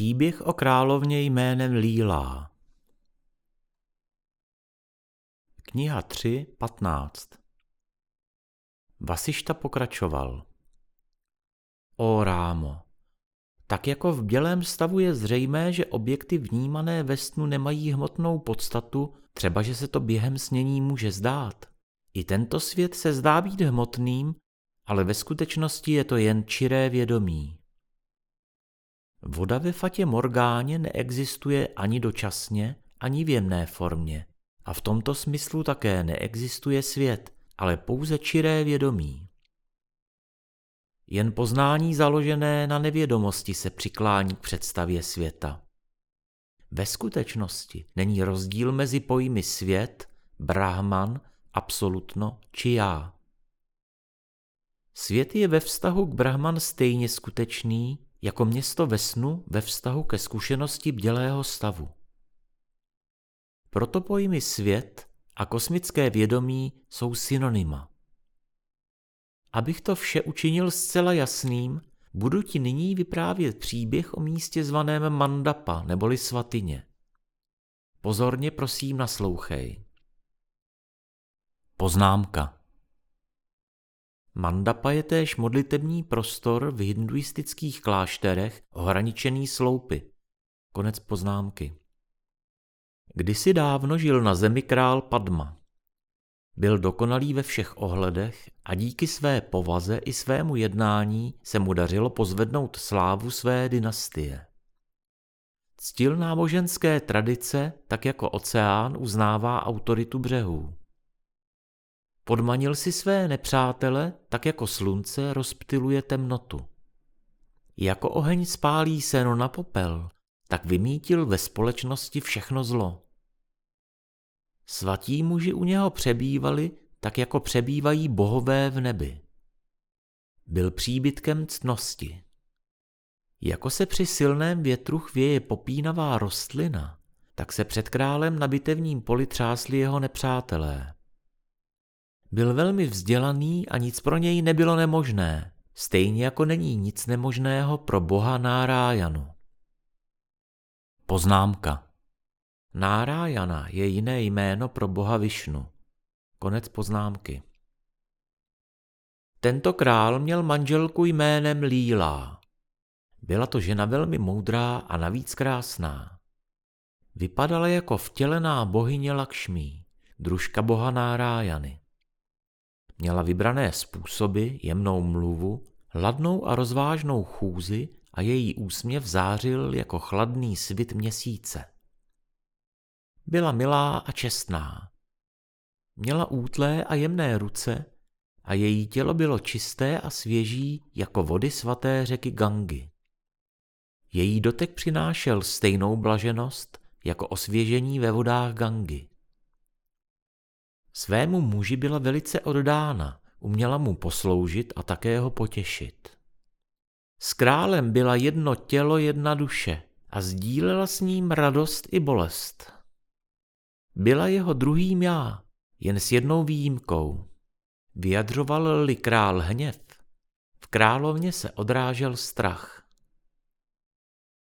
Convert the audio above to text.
Příběh o královně jménem Lílá Kniha 3.15 Vasišta pokračoval. O rámo, tak jako v bělém stavu je zřejmé, že objekty vnímané ve snu nemají hmotnou podstatu, třeba že se to během snění může zdát. I tento svět se zdá být hmotným, ale ve skutečnosti je to jen čiré vědomí. Voda ve fatě Morgáně neexistuje ani dočasně, ani v jemné formě. A v tomto smyslu také neexistuje svět, ale pouze čiré vědomí. Jen poznání založené na nevědomosti se přiklání k představě světa. Ve skutečnosti není rozdíl mezi pojmy svět, brahman, absolutno či já. Svět je ve vztahu k brahman stejně skutečný, jako město ve snu ve vztahu ke zkušenosti bdělého stavu. Proto pojmy svět a kosmické vědomí jsou synonyma. Abych to vše učinil zcela jasným, budu ti nyní vyprávět příběh o místě zvaném Mandapa neboli svatyně. Pozorně prosím naslouchej. Poznámka Mandapa je též modlitební prostor v hinduistických klášterech ohraničený sloupy. Konec poznámky. Kdysi dávno žil na zemi král Padma. Byl dokonalý ve všech ohledech a díky své povaze i svému jednání se mu dařilo pozvednout slávu své dynastie. Ctil náboženské tradice, tak jako oceán uznává autoritu břehů. Podmanil si své nepřátele, tak jako slunce rozptiluje temnotu. Jako oheň spálí seno na popel, tak vymítil ve společnosti všechno zlo. Svatí muži u něho přebývali, tak jako přebývají bohové v nebi. Byl příbytkem ctnosti. Jako se při silném větru chvěje popínavá rostlina, tak se před králem na bitevním poli třásli jeho nepřátelé. Byl velmi vzdělaný a nic pro něj nebylo nemožné, stejně jako není nic nemožného pro boha Nárájanu. Poznámka Nárájana je jiné jméno pro boha Višnu. Konec poznámky. Tento král měl manželku jménem Lílá. Byla to žena velmi moudrá a navíc krásná. Vypadala jako vtělená bohyně Lakšmí, družka boha Nárájany. Měla vybrané způsoby, jemnou mluvu, hladnou a rozvážnou chůzi a její úsměv zářil jako chladný svit měsíce. Byla milá a čestná. Měla útlé a jemné ruce a její tělo bylo čisté a svěží jako vody svaté řeky Gangy. Její dotek přinášel stejnou blaženost jako osvěžení ve vodách Gangy. Svému muži byla velice oddána, uměla mu posloužit a také ho potěšit. S králem byla jedno tělo, jedna duše a sdílela s ním radost i bolest. Byla jeho druhým já, jen s jednou výjimkou. Vyjadřoval-li král hněv, v královně se odrážel strach.